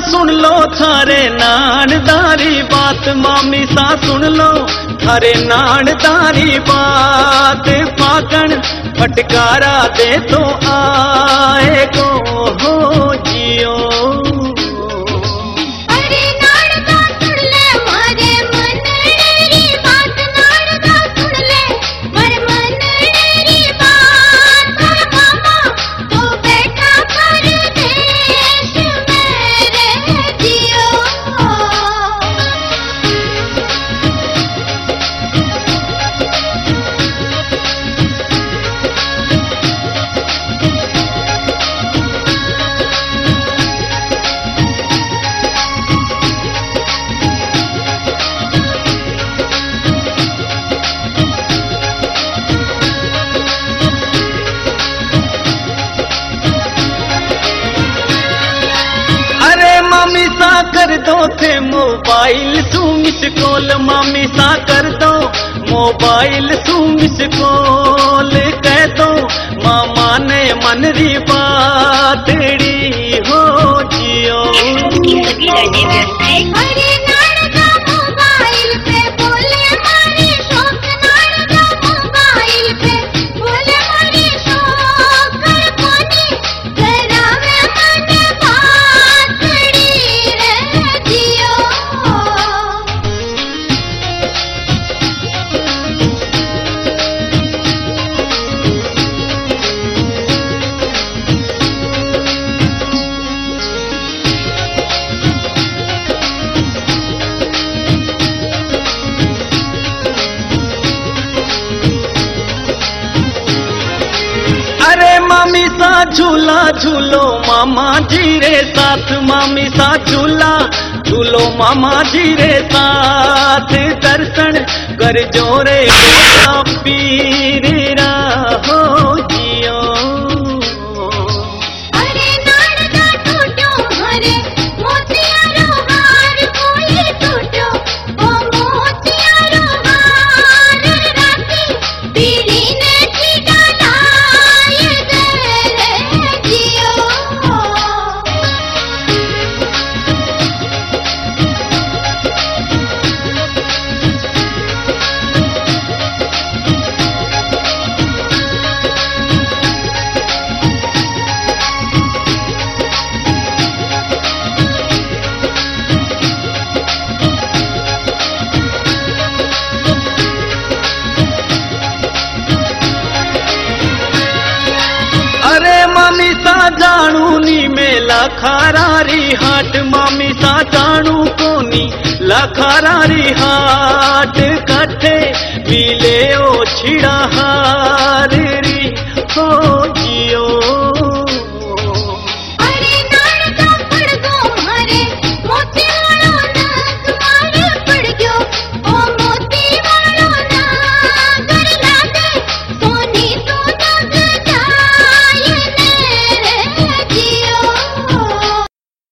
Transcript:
सुन लो थारे नानदारी बात, मामी सा सुन लो। थारे नानदारी बात, पाकन फटकारा दे तो आए को हो मामी सा कर दो थे मोबाइल तू मिस कॉल मामी सा कर दो मोबाइल तू मिस कॉल कह दो मामा ने मन री बात हो जियो मामी सा झूला, झूलो मामा जी रे साथ। मामी सा झूला, झूलो मामा जी रे साथ। दर्शन कर जोरे पीर मामी सा जानू नी मेला खारारी हाट मामी सा जानू कोनी लखरारी हाट कटे